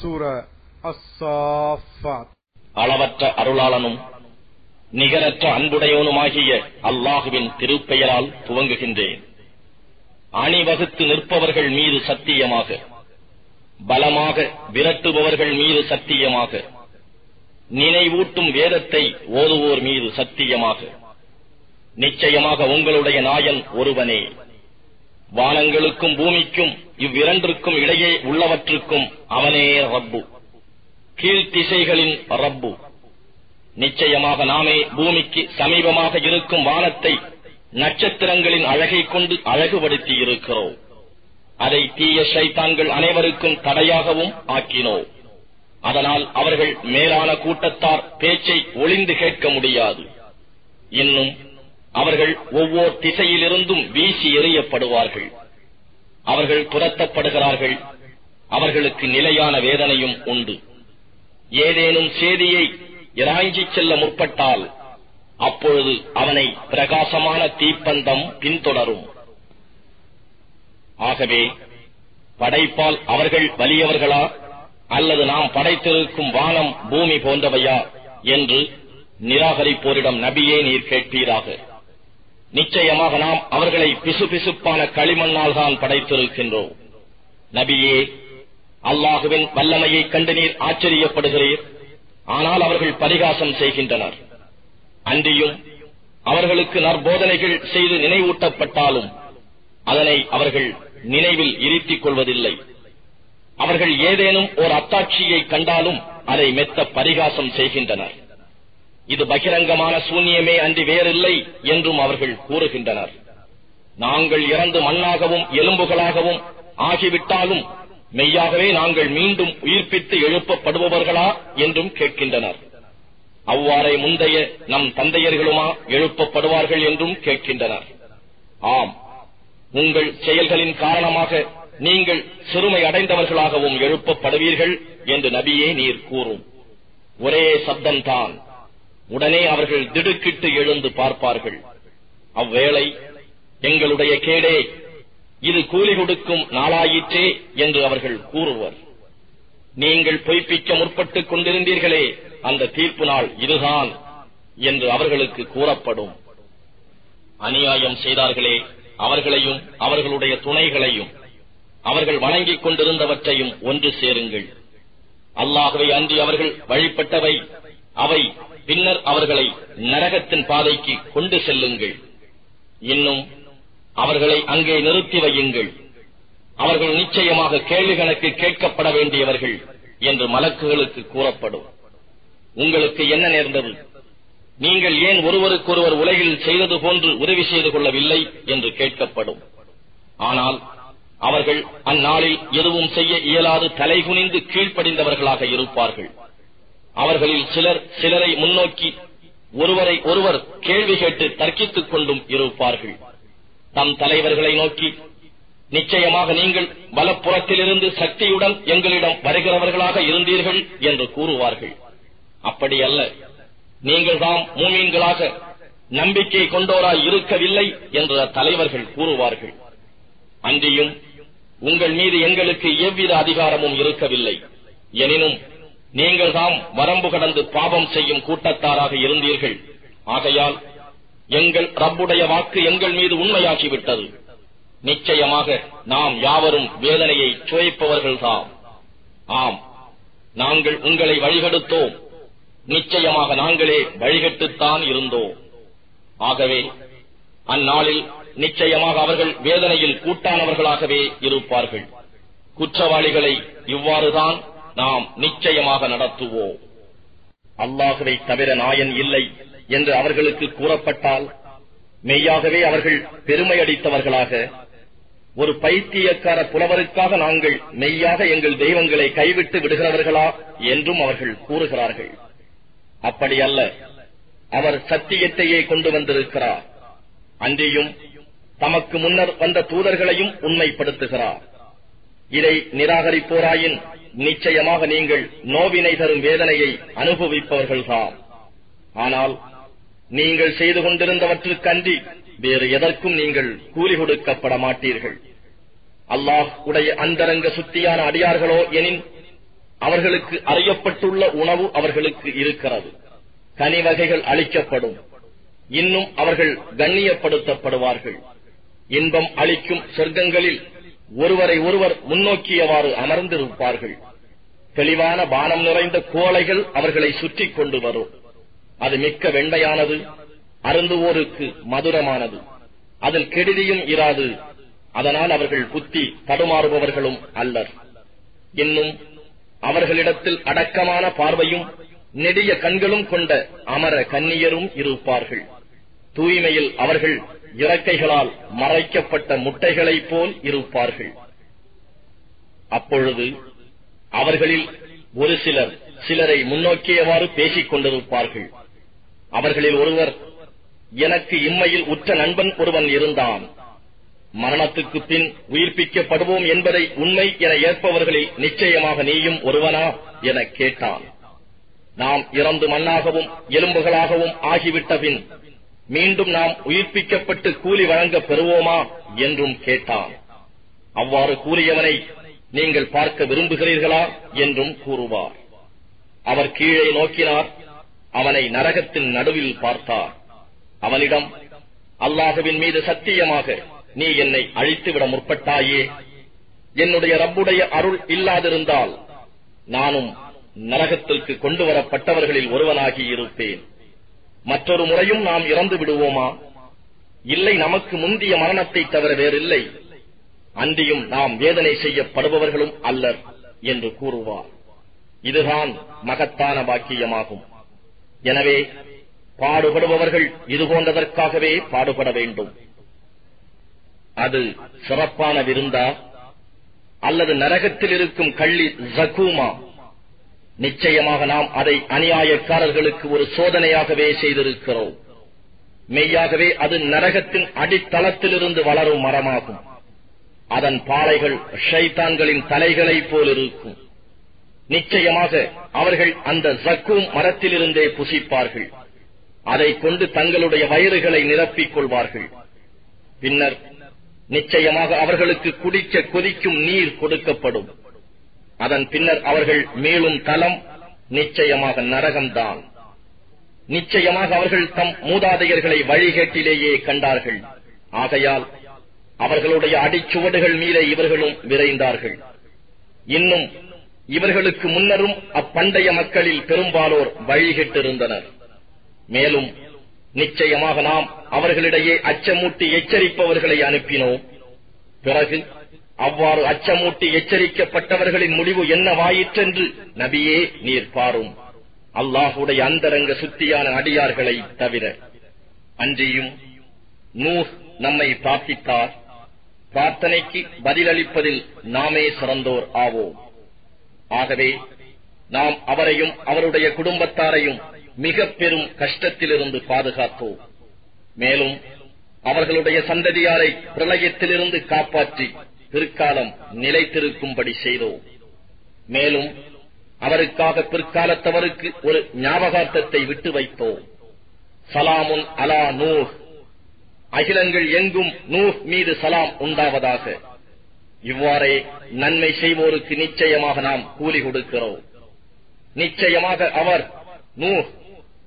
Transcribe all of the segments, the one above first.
சூர அஸ்ஸாஃபாத் அளவற்ற அருளாளனும் நிகரற்ற அன்புடையவனுமாகிய அல்லாஹுவின் திருப்பெயரால் துவங்குகின்றேன். அணிவகுத்து நிற்பவர்கள் மீது சத்தியமாக பலமாக விரட்டுபவர்கள் மீது சத்தியமாக நினைவூட்டும் வேதத்தை ஓதுவோர் மீது சத்தியமாக நிச்சயமாக உங்களுடைய நாயன் ஒருவனே. வானங்களுக்கும் பூமிக்கும் இவ்விரண்டிற்கும் இடையே உள்ளவற்றுக்கும் அவனே ரப்பு. கீழ்த்திசைகளின் ரப்பு. நிச்சயமாக நாமே பூமிக்கு சமீபமாக இருக்கும் வானத்தை நட்சத்திரங்களின் அழகை கொண்டு அழகுபடுத்தி இருக்கிறோம் அதை தீய சைத்தான்கள் அனைவருக்கும் தடையாகவும் ஆக்கினோம். அதனால் அவர்கள் மேலான கூட்டத்தார் பேச்சை ஒளிந்து கேட்க முடியாது. இன்னும் அவர்கள் ஒவ்வொரு திசையிலிருந்தும் வீசி எறியப்படுவார்கள். அவர்கள் துரத்தப்படுகிறார்கள். அவர்களுக்கு நிலையான வேதனையும் உண்டு. ஏதேனும் சேதியை இராய்ஞ்சிச் செல்ல முற்பட்டால் அப்பொழுது அவனை பிரகாசமான தீப்பந்தம் பின்தொடரும். ஆகவே படைப்பால் அவர்கள் வலியவர்களா? அல்லது நாம் படைத்திருக்கும் வானம் பூமி போன்றவையா? என்று நிராகரிப்போரிடம் நபியே நீர் கேட்பீராக. நிச்சயமாக நாம் அவர்களை பிசுபிசுப்பான களிமண்ணால் தான் படைத்திருக்கின்றோம். நபியே அல்லாஹுவின் வல்லமையைக் கண்டு நீர் ஆச்சரியப்படுகிறீர். ஆனால் அவர்கள் பரிகாசம் செய்கின்றனர். அன்றியும் அவர்களுக்கு நற்போதனைகள் செய்து நினைவூட்டப்பட்டாலும் அதனை அவர்கள் நினைவில் இருத்திக் கொள்வதில்லை. அவர்கள் ஏதேனும் ஓர் அத்தாட்சியை கண்டாலும் அதை மெத்த பரிகாசம் செய்கின்றனர். இது பகிரங்கமான சூன்யமே அன்றி வேறில்லை என்றும் அவர்கள் கூறுகின்றனர். நாங்கள் இறந்து மண்ணாகவும் எலும்புகளாகவும் ஆகிவிட்டாலும் மெய்யாகவே நாங்கள் மீண்டும் உயிர்ப்பித்து எழுப்பப்படுபவர்களா என்றும் கேட்கின்றனர். அவ்வாறே முந்தைய நம் தந்தையர்களுமா எழுப்பப்படுவார்கள் என்றும் கேட்கின்றனர். ஆம் உங்கள் செயல்களின் காரணமாக நீங்கள் சிறுமை அடைந்தவர்களாகவும் எழுப்பப்படுவீர்கள் என்று நபியே நீர் கூறும். ஒரே சப்தம்தான். உடனே அவர்கள் திடுக்கிட்டு எழுந்து பார்ப்பார்கள். அவ்வேளை எங்களுடைய கேடே இது கூலி கொடுக்கும் நாளாயிற்றே என்று அவர்கள் கூறுவர். நீங்கள் பொய்ப்பிக்க முற்பட்டுக் கொண்டிருந்தீர்களே அந்த தீர்ப்பு நாள் இதுதான் என்று அவர்களுக்கு கூறப்படும். அநியாயம் செய்தார்களே அவர்களையும் அவர்களுடைய துணைகளையும் அவர்கள் வணங்கிக் கொண்டிருந்தவற்றையும் ஒன்று சேருங்கள். அல்லாகவே அன்றி அவர்கள் வழிபட்டவை அவை பின்னர் அவர்களை நரகத்தின் பாதைக்கு கொண்டு செல்லுங்கள். இன்னும் அவர்களை அங்கே நிறுத்தி வையுங்கள். அவர்கள் நிச்சயமாக கேள்வி கணக்கு கேட்கப்பட வேண்டியவர்கள் என்று மலக்குகளுக்கு கூறப்படும். உங்களுக்கு என்ன நேர்ந்தது? நீங்கள் ஏன் ஒருவருக்கொருவர் உலகில் செய்தது போன்று உதவி செய்து கொள்ளவில்லை என்று கேட்கப்படும். ஆனால் அவர்கள் அந்நாளில் எதுவும் செய்ய இயலாது தலைகுனிந்து கீழ்ப்படிந்தவர்களாக இருப்பார்கள். அவர்களில் சிலர் சிலரை முன்னோக்கி ஒருவரை ஒருவர் கேள்வி கேட்டு தர்க்கித்துக் கொண்டும் இருப்பார்கள். தம் தலைவர்களை நோக்கி நிச்சயமாக நீங்கள் வலப்புறத்திலிருந்து சக்தியுடன் எங்களிடம் வருகிறவர்களாக இருந்தீர்கள் என்று கூறுவார்கள். அப்படியல்ல. நீங்கள் தாம் மூமீன்களாக நம்பிக்கை கொண்டோராய் இருக்கவில்லை என்ற தலைவர்கள் கூறுவார்கள். அன்றியும் உங்கள் மீது எங்களுக்கு எவ்வித அதிகாரமும் இருக்கவில்லை. எனினும் நீங்கள் தாம் வரம்பு கடந்து பாவம் செய்யும் கூட்டத்தாராக இருந்தீர்கள். ஆகையால் எங்கள் ரப்புடைய வாக்கு எங்கள் மீது உண்மையாகிவிட்டது. நிச்சயமாக நாம் யாவரும் வேதனையை சுவைப்பவர்கள்தாம். ஆம் நாங்கள் உங்களை வழிகெடுத்தோம். நிச்சயமாக நாங்களே வழிகட்டுத்தான் இருந்தோம். ஆகவே அந்நாளில் நிச்சயமாக அவர்கள் வேதனையில் கூட்டானவர்களாகவே இருப்பார்கள். குற்றவாளிகளை இவ்வாறுதான் நாம் நிச்சயமாக நடத்துவோம். அல்லாஹுவை தவிர நாயன் இல்லை என்று அவர்களுக்கு கூறப்பட்டால் மெய்யாகவே அவர்கள் பெருமையடித்தவர்களாக ஒரு பைத்தியக்கார புலவருக்காக நாங்கள் மெய்யாக எங்கள் தெய்வங்களை கைவிட்டு விடுகிறவர்களா என்றும் அவர்கள் கூறுகிறார்கள். அப்படி அல்ல. அவர் சத்தியத்தையே கொண்டு வந்திருக்கிறார். அன்றியும் தமக்கு முன்னர் வந்த தூதர்களையும் உண்மைப்படுத்துகிறார். இதை நிராகரிப்போராயின் நிச்சயமாக நீங்கள் நோவினை தரும் வேதனையை அனுபவிப்பவர்கள்தான். ஆனால் நீங்கள் செய்து கொண்டிருந்தவற்றுக்கன்றி வேறு எதற்கும் நீங்கள் கூலி கொடுக்கப்பட மாட்டீர்கள். அல்லாஹ் உடைய அந்தரங்க சுத்தியான அடியார்களோ எனின் அவர்களுக்கு அறியப்பட்டுள்ள உணவு அவர்களுக்கு இருக்கிறது. கனி வகைகள் அளிக்கப்படும் இன்னும் அவர்கள் கண்ணியப்படுத்தப்படுவார்கள். இன்பம் அளிக்கும் சொர்க்கங்களில் ஒருவரை ஒருவர் முன்னோக்கியவாறு அமர்ந்திருப்பார்கள். தெளிவான பானம் நிறைந்த கோலைகள் அவர்களை சுற்றி கொண்டு வரும். அது மிக்க வெண்மையானது அருந்துவோருக்கு மதுரமானது. அதில் கெடுதியும் இராது அதனால் அவர்கள் புத்தி தடுமாறுபவர்களும் அல்லர். இன்னும் அவர்களிடத்தில் அடக்கமான பார்வையும் நெடிய கண்களும் கொண்ட அமர கன்னியரும் இருப்பார்கள். தூய்மையில் அவர்கள் இறக்கைகளால் மறைக்கப்பட்ட முட்டைகளைப் போல் இருப்பார்கள். அப்பொழுது அவர்களில் ஒரு சிலர் சிலரை முன்னோக்கியவாறு பேசிக் கொண்டிருப்பார்கள். அவர்களில் ஒருவர் எனக்கு இம்மையில் உற்ற நண்பன் ஒருவன் இருந்தான். மரணத்துக்கு பின் உயிர்ப்பிக்கப்படுவோம் என்பதை உண்மை என ஏற்பவர்களில் நிச்சயமாக நீயும் ஒருவனா? என கேட்டான். நாம் இறந்து மண்ணாகவும் எலும்புகளாகவும் ஆகிவிட்ட பின் மீண்டும் நாம் உயிர்ப்பிக்கப்பட்டு கூலி வழங்க பெறுவோமா என்றும் கேட்டான். அவ்வாறு கூறியவனை நீங்கள் பார்க்க விரும்புகிறீர்களா என்றும் கூறுவார். அவர் கீழே நோக்கினார். அவனை நரகத்தின் நடுவில் பார்த்தார். அவனிடம் அல்லாஹுவின் மீது சத்தியமாக நீ என்னை அழித்துவிட முற்பட்டாயே. என்னுடைய ரப்புடைய அருள் இல்லாதிருந்தால் நானும் நரகத்திற்கு கொண்டு வரப்பட்டவர்களில் ஒருவனாகி இருப்பேன். மற்றொரு முறையும் நாம் இறந்து விடுவோமா? இல்லை நமக்கு முந்திய மரணத்தை தவிர வேறில்லை. அன்றியும் நாம் வேதனை செய்யப்படுபவர்களும் அல்லர் என்று கூறுவார். இதுதான் மகத்தான பாக்கியமாகும். எனவே பாடுபடுபவர்கள் இது போன்றதற்காகவே பாடுபட வேண்டும். அது சிறப்பான விருந்தா? அல்லது நரகத்தில் இருக்கும் கள்ளி ஜகூமா? நிச்சயமாக நாம் அதை அநியாயக்காரர்களுக்கு ஒரு சோதனையாகவே செய்திருக்கிறோம். மெய்யாகவே அது நரகத்தின் அடித்தளத்திலிருந்து வளரும் மரமாகும். அதன் பாலைகள் ஷைத்தான்களின் தலைகளைப் போல் இருக்கும் நிச்சயமாக அவர்கள் அந்த ஜக்கும் மரத்திலிருந்தே புசிப்பார்கள். அதைக் கொண்டு தங்களுடைய வயிறுகளை நிரப்பிக் கொள்வார்கள். பின்னர் நிச்சயமாக அவர்களுக்கு குடிக்க கொதிக்கும் நீர் கொடுக்கப்படும். அதன் பின்னர் அவர்கள் மேலும் தலம் நிச்சயமாக நரகம்தான். நிச்சயமாக அவர்கள் தம் மூதாதையர்களை வழிகேட்டிலேயே கண்டார்கள். ஆகையால் அவர்களுடைய அடிச்சுவடுகள் மீதே இவர்களும் விரைந்தார்கள். இன்னும் இவர்களுக்கு முன்னரும் அப்பண்டைய மக்களில் பெரும்பாலோர் வழிகிட்டிருந்தனர். மேலும் நிச்சயமாக நாம் அவர்களிடையே அச்சமூட்டி எச்சரிப்பவர்களை அனுப்பினோம். பிறகு அவ்வாறு அச்சமூட்டி எச்சரிக்கப்பட்டவர்களின் முடிவு என்னவாயிற்றென்று நபியே நீர் பாரும். அல்லாஹுடைய அந்தரங்க சுத்தியான அடியார்களை தவிர. அன்றியும் நூஹ் நம்மை பிரார்த்தித்தார். பிரார்த்தனைக்கு பதிலளிப்பதில் நாமே சிறந்தோர் ஆவோம். ஆகவே நாம் அவரையும் அவருடைய குடும்பத்தாரையும் மிக பெரும் கஷ்டத்திலிருந்து பாதுகாத்தோம். மேலும் அவர்களுடைய சந்ததியாரை பிரளயத்திலிருந்து காப்பாற்றி பிற்காலம் நிலைத்திருக்கும்படி செய்தோம். மேலும் அவருக்காக பிற்காலத்தவருக்கு ஒரு ஞாபகார்த்தத்தை விட்டு வைத்தோம். சலாமுன் அலா நூஹ். அகிலங்கள் எங்கும் நூஹ் மீது சலாம் உண்டாவதாக. இவ்வாறே நன்மை செய்வோருக்கு நிச்சயமாக நாம் கூலி கொடுக்கிறோம். நிச்சயமாக அவர் நூஹ்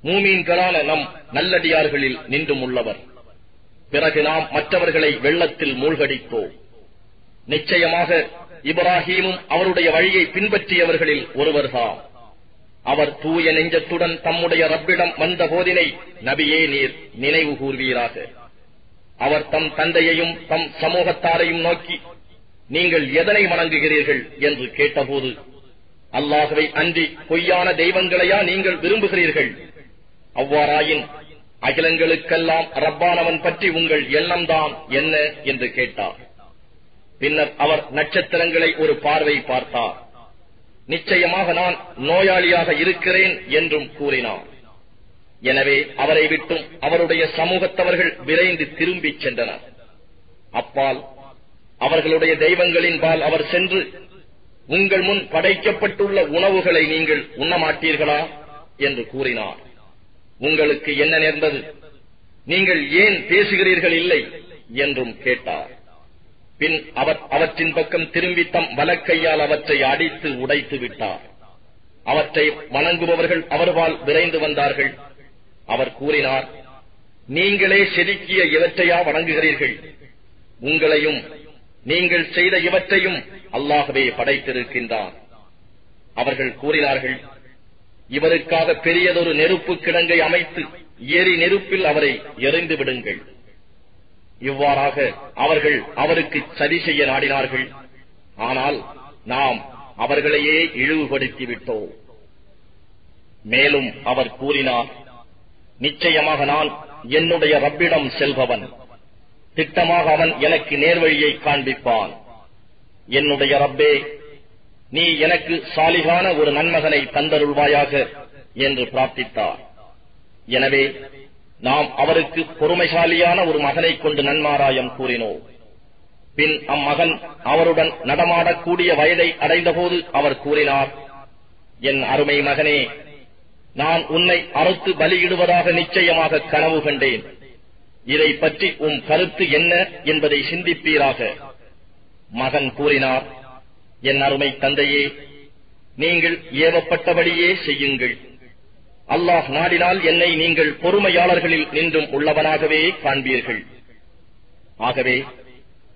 மூமீன்களான நம் நல்லடியார்களில் நின்றும் உள்ளவர். பிறகு நாம் மற்றவர்களை வெள்ளத்தில் மூழ்கடிப்போம். நிச்சயமாக இப்ராஹீமும் அவருடைய வழியை பின்பற்றியவர்களில் ஒருவர்தான். அவர் தூய நெஞ்சத்துடன் தம்முடைய ரப்பிடம் வந்த போதினை நபியே நீர் நினைவு கூர்வீராக. அவர் தம் தந்தையையும் தம் சமூகத்தாரையும் நோக்கி நீங்கள் எதனை வணங்குகிறீர்கள்? என்று கேட்டபோது அல்லாகவே அன்றி பொய்யான தெய்வங்களையா நீங்கள் விரும்புகிறீர்கள்? அவ்வாறாயின் அகிலங்களுக்கெல்லாம் ரப்பானவன் பற்றி உங்கள் எண்ணம்தான் என்ன? என்று கேட்டார். பின்னர் அவர் நட்சத்திரங்களை ஒரு பார்வை பார்த்தார். நிச்சயமாக நான் நோயாளியாக இருக்கிறேன் என்றும் கூறினார். எனவே அவரை விட்டும் அவருடைய சமூகத்தவர்கள் விரைந்து திரும்பிச் சென்றனர். அப்பால் அவர்களுடைய தெய்வங்களின் பால் அவர் சென்று உங்கள் முன் படைக்கப்பட்டுள்ள உணவுகளை நீங்கள் உண்ணமாட்டீர்களா? என்று கூறினார். உங்களுக்கு என்ன நேர்ந்தது? நீங்கள் ஏன் பேசுகிறீர்கள் இல்லை? என்றும் கேட்டார். பின் அவர் அவற்றின் பக்கம் திரும்பி தம் வலக்கையால் அவற்றை அடித்து உடைத்து விட்டார். அவற்றை வணங்குபவர்கள் அவர்பால் விரைந்து வந்தார்கள். அவர் கூறினார் நீங்களே செதுக்கிய இவற்றையா வணங்குகிறீர்கள்? உங்களையும் நீங்கள் செய்த இவற்றையும் அல்லாகவே படைத்திருக்கின்றார். அவர்கள் கூறினார்கள் இவருக்காக பெரியதொரு நெருப்பு கிடங்கை அமைத்து ஏறி நெருப்பில் அவரை எறிந்து விடுங்கள். இவ்வாறாக அவர்கள் அவருக்கு சதி செய்ய நாடினார்கள். ஆனால் நாம் அவர்களையே இழிவுபடுத்தி விட்டோம். மேலும் அவர் கூறினார் நிச்சயமாக நான் என்னுடைய ரப்பிடம் செல்பவன். திட்டமாக அவன் எனக்கு நேர்வழியை காண்பிப்பான். என்னுடைய ரப்பே நீ எனக்கு சாலிகான ஒரு நன்மகனை தந்தருள்வாயாக என்று பிரார்த்தித்தார். எனவே நாம் அவருக்கு பொறுமைசாலியான ஒரு மகனை கொண்டு நன்மாராயம் கூறினோம். பின் அம்மகன் அவருடன் நடமாடக்கூடிய வயதை அடைந்தபோது அவர் கூறினார் என் அருமை மகனே நான் உன்னை அறுத்து பலியிடுவதாக நிச்சயமாக கனவு கண்டேன். இதை பற்றி உம் கருத்து என்ன என்பதை சிந்திப்பீராக. மகன் கூறினார் என் அருமை தந்தையே நீங்கள் ஏவப்பட்டபடியே செய்யுங்கள். அல்லாஹ் நாடினால் என்னை நீங்கள் பொறுமையாளர்களில் நின்றும் உள்ளவனாகவே காண்பீர்கள். ஆகவே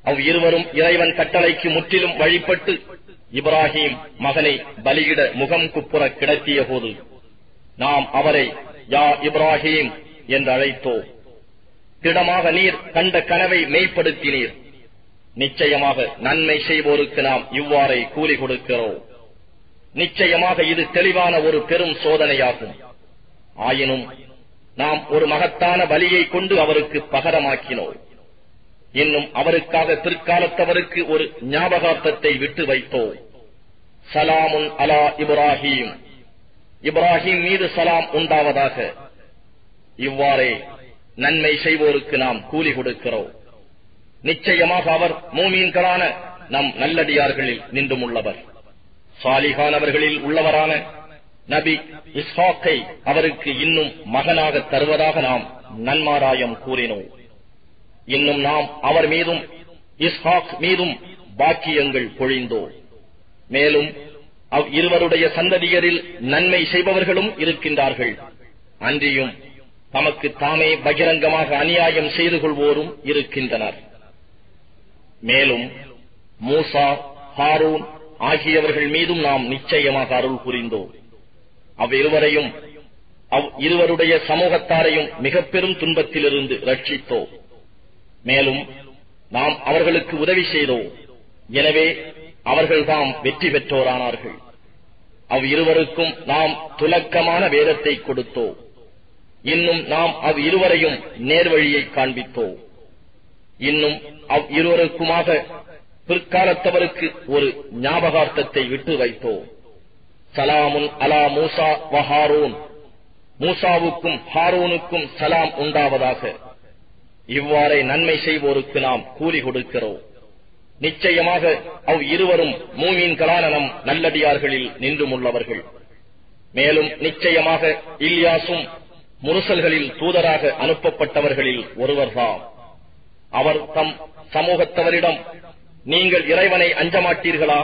அவ் இருவரும் இறைவன் கட்டளைக்கு முற்றிலும் வழிபட்டு இப்ராஹிம் மகனை பலியிட முகம் குப்புற கிடத்திய போது நாம் அவரை யா இப்ராஹிம் என்று அழைத்தோ திடமாக நீர் கண்ட கனவை மெய்ப்படுத்தினீர். நிச்சயமாக நன்மை செய்வோருக்கு நாம் இவ்வாறே கூலி கொடுக்கிறோம். நிச்சயமாக இது தெளிவான ஒரு பெரும் சோதனையாகும். ஆயினும் நாம் ஒரு மகத்தான வலியை கொண்டு அவருக்கு பகரமாக்கினோம். இன்னும் அவருக்காக பிற்காலத்தவருக்கு ஒரு ஞாபகார்த்தத்தை விட்டு வைத்தோம். சலாமுன் அலா இப்ராஹிம். இப்ராஹிம் மீது சலாம் உண்டாவதாக. இவ்வாறே நன்மை செய்வோருக்கு நாம் கூலி கொடுக்கிறோம். நிச்சயமாக அவர் மூமீன்களான நம் நல்லடியார்களில் நின்றும் உள்ளவர் சாலிகானவர்களில் உள்ளவரான நபி இஸ்ஹாக்கை அவருக்கு இன்னும் மகனாக தருவதாக நாம் நன்மாராயம் கூறினோம். இன்னும் நாம் அவர் மீதும் இஸ்ஹாக் மீதும் பாக்கியங்கள் பொழிந்தோம். மேலும் அவ் இருவருடைய சந்ததியரில் நன்மை செய்பவர்களும் இருக்கின்றார்கள். அன்றியும் தமக்கு தாமே பகிரங்கமாக அநியாயம் செய்து கொள்வோரும் இருக்கின்றனர். மேலும் மூசா ஹாரூன் ஆகியவர்கள் மீதும் நாம் நிச்சயமாக அருள் புரிந்தோம். அவ்விருவரையும் அவ் இருவருடைய சமூகத்தாரையும் மிக பெரும் துன்பத்திலிருந்து ரட்சித்தோ மேலும் நாம் அவர்களுக்கு உதவி செய்தோம். எனவே அவர்கள்தாம் வெற்றி பெற்றோரானார்கள். அவ் இருவருக்கும் நாம் துலக்கமான வேதத்தை கொடுத்தோ இன்னும் நாம் அவ் இருவரையும் நேர்வழியை காண்பித்தோ இன்னும் அவ் இருவருக்குமாக பிற்காலத்தவருக்கு ஒரு ஞாபகார்த்தத்தை விட்டு வைத்தோம். சலாமுன் அலா மூசா வஹாரூன் மூசாவுக்கும் ஹாரூனுக்கும் சலாம் உண்டாவதாக. இவ்வாறே நன்மை செய்வோருக்கு நாம் கூலி கொடுக்கிறோம். நிச்சயமாக அவ் இருவரும் மூமீன்களான நம் நல்லடியார்களில் நின்றும் உள்ளவர்கள் மேலும் நிச்சயமாக இல்யாசும் முரசல்களில் தூதராக அனுப்பப்பட்டவர்களில் ஒருவர்தாம். அவர் தம் சமூகத்தவரிடம் நீங்கள் இறைவனை அஞ்சமாட்டீர்களா?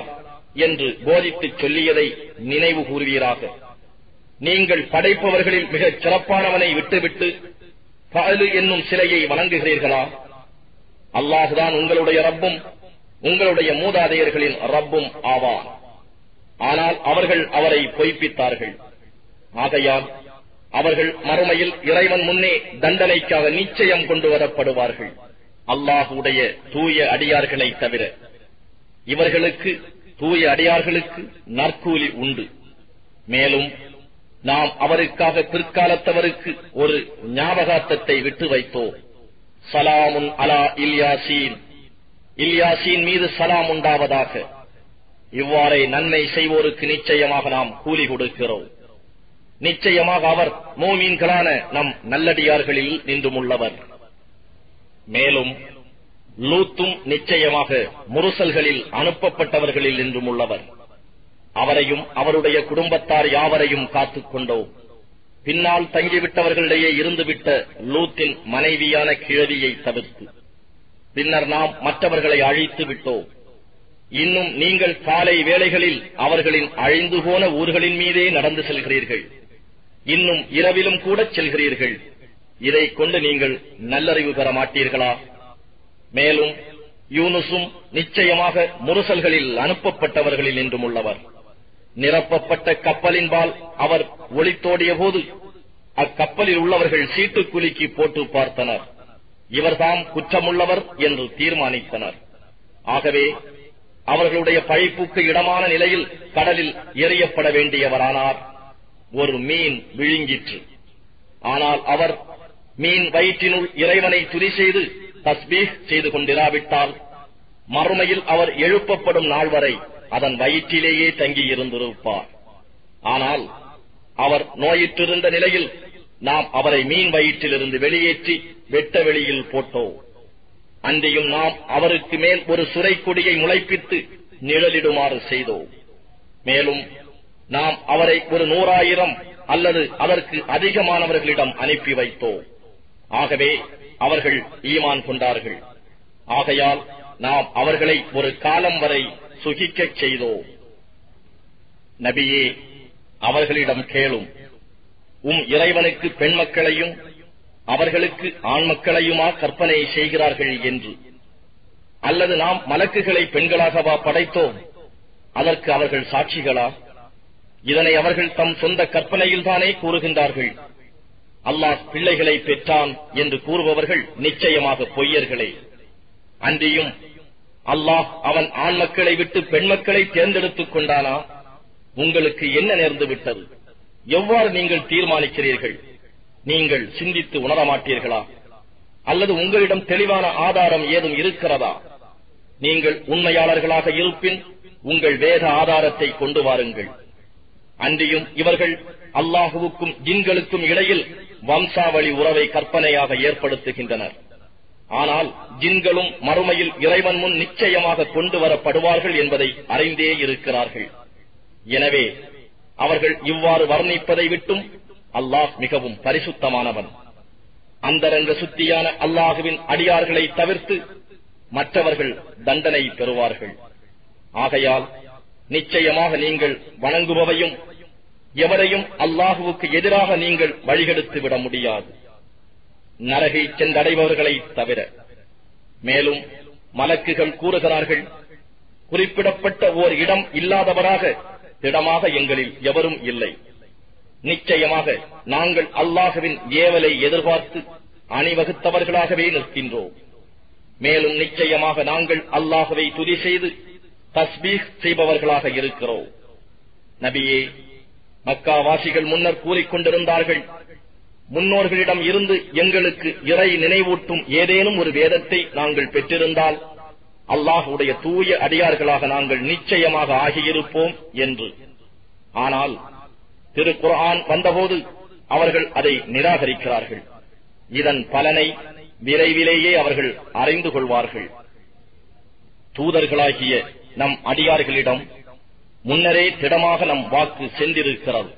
என்று போதித்து சொல்லியதை நினைவு கூறுவீராக. நீங்கள் படைப்பவர்களில் மிகச் சிறப்பானவனை விட்டுவிட்டு பழு என்னும் சிலையை வணங்குகிறீர்களா? அல்லாஹுதான் உங்களுடைய ரப்பும் உங்களுடைய மூதாதையர்களின் ரப்பும் ஆவான். ஆனால் அவர்கள் அவரை பொய்ப்பித்தார்கள். ஆகையால் அவர்கள் மறுமையில் இறைவன் முன்னே தண்டனைக்காக நிச்சயம் கொண்டு வரப்படுவார்கள். அல்லாஹுடைய தூய அடியார்களை தவிர. இவர்களுக்கு தூய அடியார்களுக்கு நற்கூலி உண்டு. மேலும் நாம் அவருக்காக பிற்காலத்தவருக்கு ஒரு ஞாபகார்த்தத்தை விட்டு வைத்தோம் சலாமுன் அலா இல்யாசீன். இல்யாசீன் மீது சலாம் உண்டாவதாக. இவ்வாறே நன்மை செய்வோருக்கு நிச்சயமாக நாம் கூலி கொடுக்கிறோம். நிச்சயமாக அவர் மோமீன்களான நம் நல்லடியார்களில் நின்றுமுள்ளவர். மேலும் லூத்தும் நிச்சயமாக முரசல்களில் அனுப்பப்பட்டவர்களில் என்றும் உள்ளவர். அவரையும் அவருடைய குடும்பத்தார் யாவரையும் காத்துக் கொண்டோம். பின்னால் தங்கிவிட்டவர்களிடையே இருந்துவிட்ட லூத்தின் மனைவியான கிழவியை தவிர்த்து. பின்னர் நாம் மற்றவர்களை அழித்து விட்டோம். இன்னும் நீங்கள் காலை வேளைகளில் அவர்களின் அழிந்து போன ஊர்களின் மீதே நடந்து செல்கிறீர்கள். இன்னும் இரவிலும் கூட செல்கிறீர்கள். இதை கொண்டு நீங்கள் நல்லறிவு பெற மாட்டீர்களா? மேலும் யூனுசும் நிச்சயமாக முரசல்களில் அனுப்பப்பட்டவர்களில் என்றும் உள்ளவர். நிரப்பப்பட்ட கப்பலின்பால் அவர் ஒளித்தோடிய போது அக்கப்பலில் உள்ளவர்கள் சீட்டுக்குலுக்கி போட்டு பார்த்தனர். இவர்தாம் குற்றமுள்ளவர் என்று தீர்மானித்தனர். ஆகவே அவர்களுடைய பழிப்புக்கு இடமான நிலையில் கடலில் எறியப்பட வேண்டியவரானார். ஒரு மீன் விழுங்கிற்று. ஆனால் அவர் மீன் வயிற்றினுள் இறைவனை துதி செய்து தஸ்பீஹ் செய்து கொண்டிராவிட்டால் மறுமையில் அவர் எழுப்பப்படும் நாள் வரை அதன் வயிற்றிலேயே தங்கியிருந்திருப்பார். ஆனால் அவர் நோயிற்றிருந்த நிலையில் நாம் அவரை மீன் வயிற்றிலிருந்து வெளியேற்றி வெட்ட வெளியில் போட்டோம். அன்றையும் நாம் அவருக்கு மேல் ஒரு சுரை கொடியை முளைப்பித்து நிழலிடுமாறு செய்தோம். மேலும் நாம் அவரை ஒரு நூறாயிரம் அல்லது அதற்கு அதிகமானவர்களிடம் அனுப்பி வைத்தோம். ஆகவே அவர்கள் ஈமான் கொண்டார்கள். ஆகையால் நாம் அவர்களை ஒரு காலம் வரை சுகிக்கச் செய்தோம். நபியே அவர்களிடம் கேளும். உம் இறைவனுக்கு பெண் மக்களையும் அவர்களுக்கு ஆண் மக்களையுமா கற்பனை செய்கிறார்கள் என்று. அல்லது நாம் மலக்குகளை பெண்களாகவா படைத்தோம்? அதற்கு அவர்கள் சாட்சிகளா? இதனை அவர்கள் தம் சொந்த கற்பனையில்தானே கூறுகின்றார்கள். அல்லாஹ் பிள்ளைகளை பெற்றான் என்று கூறுபவர்கள் நிச்சயமாக பொய்யர்களே. அன்றியும் அல்லாஹ் அவன் ஆண் மக்களை விட்டு பெண் மக்களை தேர்ந்தெடுத்துக் கொண்டானா? உங்களுக்கு என்ன நேர்ந்து விட்டது? எவ்வாறு நீங்கள் தீர்மானிக்கிறீர்கள்? நீங்கள் சிந்தித்து உணரமாட்டீர்களா அல்லது உங்களிடம் தெளிவான ஆதாரம் ஏதும் இருக்கிறதா? நீங்கள் உண்மையாளர்களாக இருப்பின் உங்கள் வேத ஆதாரத்தை கொண்டு வாருங்கள். அன்றியும் இவர்கள் அல்லாஹுவுக்கும் ஜின்களுக்கும் இடையில் வம்சாவளி உறவை கற்பனையாக ஏற்படுத்துகின்றனர். ஆனால் ஜின்களும் மறுமையில் இறைவன் முன் நிச்சயமாக கொண்டு வரப்படுவார்கள் என்பதை அறிந்தே இருக்கிறார்கள். எனவே அவர்கள் இவ்வாறு வர்ணிப்பதை விட்டும் அல்லாஹ் மிகவும் பரிசுத்தமானவன். அந்தரங்க சுத்தியான அல்லாஹுவின் அடியார்களை தவிர்த்து மற்றவர்கள் தண்டனை பெறுவார்கள். ஆகையால் நிச்சயமாக நீங்கள் வணங்குபவையும் எவரையும் அல்லாஹுவுக்கு எதிராக நீங்கள் வழிகெடுத்து விட முடியாது. நரகை சென்றடைபவர்களை தவிர. மேலும் மலக்குகள் கூறுகிறார்கள் குறிப்பிடப்பட்ட ஓர் இடம் இல்லாதவராக திடமாக எங்களில் எவரும் இல்லை. நிச்சயமாக நாங்கள் அல்லாஹுவின் ஏவலை எதிர்பார்த்து அணிவகுத்தவர்களாகவே நிற்கின்றோம். மேலும் நிச்சயமாக நாங்கள் அல்லாஹுவை துதி செய்து தஸ்பீக் செய்பவர்களாக இருக்கிறோம். நபியே மக்காவாசிகள் முன்னர் கூறிக்கொண்டிருந்தார்கள். முன்னோர்களிடம் இருந்து எங்களுக்கு இறை நினைவூட்டும் ஏதேனும் ஒரு வேதத்தை நாங்கள் பெற்றிருந்தால் அல்லாஹுடைய தூய அடியார்களாக நாங்கள் நிச்சயமாக ஆகியிருப்போம் என்று. ஆனால் திரு குர்ஹான் வந்தபோது அவர்கள் அதை நிராகரிக்கிறார்கள். இதன் பலனை விரைவிலேயே அவர்கள் அறிந்து கொள்வார்கள். தூதர்களாகிய நம் அடியார்களிடம் முன்னரே திடமாக நம் வாக்கு சென்றிருக்கிறது.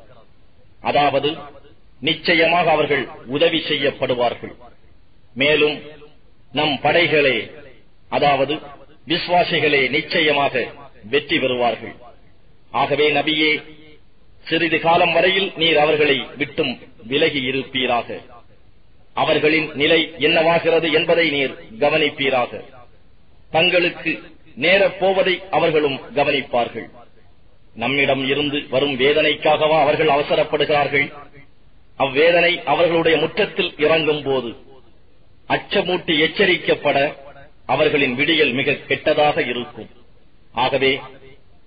அதாவது நிச்சயமாக அவர்கள் உதவி செய்யப்படுவார்கள். மேலும் நம் படைகளே அதாவது விசுவாசிகளே நிச்சயமாக வெற்றி பெறுவார்கள். ஆகவே நபியே சிறிது காலம் வரையில் நீர் அவர்களை விட்டும் விலகி இருப்பீராக. அவர்களின் நிலை என்னவாகிறது என்பதை நீர் கவனிப்பீராக. தங்களுக்கு நேரப் போவதை அவர்களும் கவனிப்பார்கள். நம்மிடம் இருந்து வரும் வேதனைக்காகவா அவர்கள் அவசரப்படுகிறார்கள்? அவ்வேதனை அவர்களுடைய முற்றத்தில் இறங்கும் போது அச்சமூட்டி எச்சரிக்கப்பட அவர்களின் விடியல் மிக கெட்டதாக இருக்கும். ஆகவே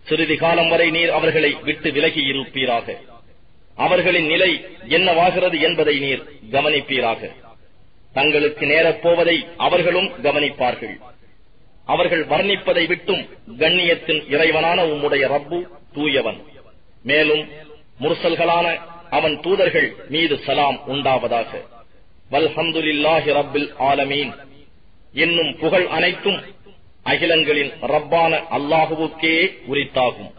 சிறிது காலம் வரை நீர் அவர்களை விட்டு விலகி இருப்பீராக. அவர்களின் நிலை என்னவாகிறது என்பதை நீர் கவனிப்பீராக. தங்களுக்கு நேரப் போவதை அவர்களும் கவனிப்பார்கள். அவர்கள் வர்ணிப்பதை விட்டும் கண்ணியத்தின் இறைவனான உம்முடைய ரப்பு தூயவன். மேலும் முரசல்களான அவன் தூதர்கள் மீது சலாம் உண்டாவதாக. வல்ஹம்துலில்லாஹி ரப்பில் ஆலமீன். என்னும் புகழ் அனைத்தும் அகிலங்களின் ரப்பான அல்லாஹுவுக்கே உரித்தாகும்.